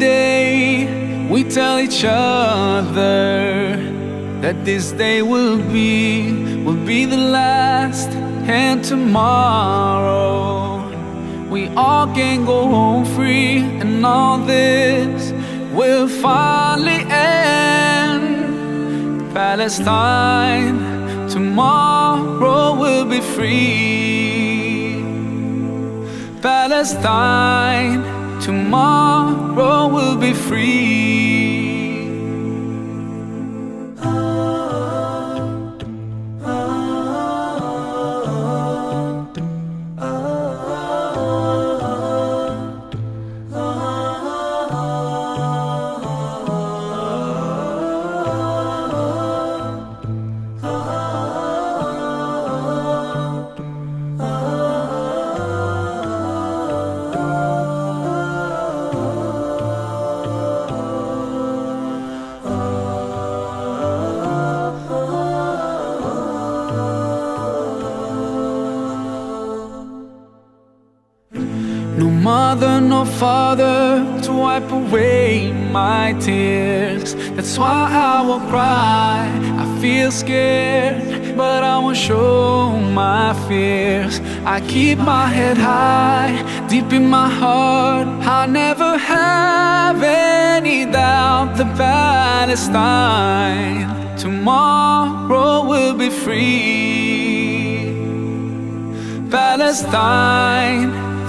day we tell each other that this day will be, will be the last, and tomorrow we all can go home free, and all this will finally end. Palestine, tomorrow will be free. Palestine, tomorrow will be free. No mother, no father to wipe away my tears. That's why I will cry. I feel scared, but I won't show my fears. I keep my head high, deep in my heart. I'll never have any doubt that Palestine tomorrow will be free. Palestine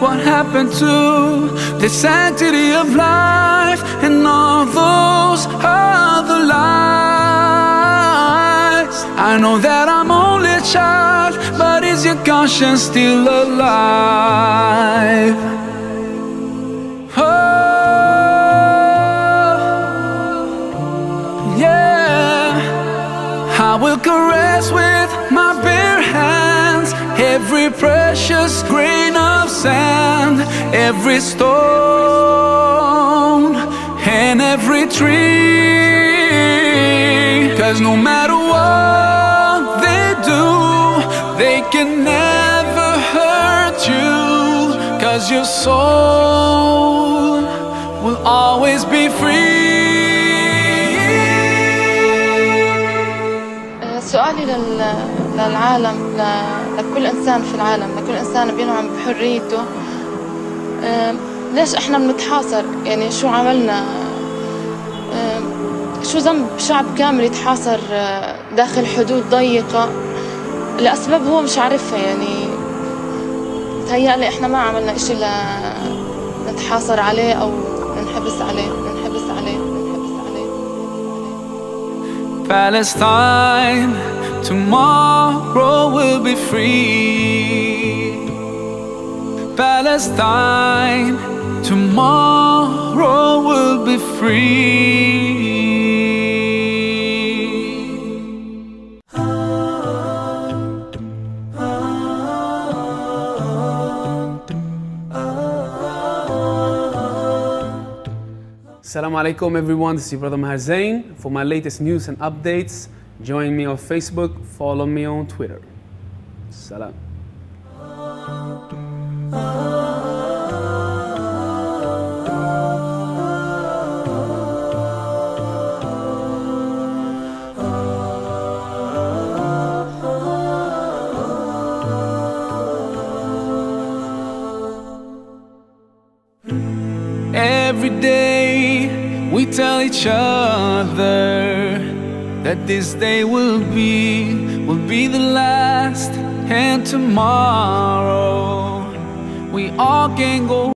What happened to the sanctity of life and all those other lies? I know that I'm only a child, but is your conscience still alive? Oh, yeah. I will caress with every precious grain of sand, every stone, and every tree. Cause no matter what they do, they can never hurt you. Cause your soul will always be free. سؤالي لل... للعالم ل... لكل إنسان في العالم لكل إنسان بينعم بحريته. ليش إحنا بنتحاصر؟ يعني شو عملنا؟ شو ذنب شعب كامل يتحاصر أه، داخل حدود ضيقة؟ لأسباب هو مش عارفها يعني تهيألي إحنا ما عملنا إشي لنتحاصر عليه أو ننحبس عليه ننحبس عليه ننحبس عليه. Palestine, tomorrow will be free. Palestine, tomorrow will be free. Assalamu alaikum everyone, this is your brother Maher Zain. For my latest news and updates, join me on Facebook, follow me on Twitter. Salam. Every day we tell each other that this day will be, will be the last, and tomorrow we all can go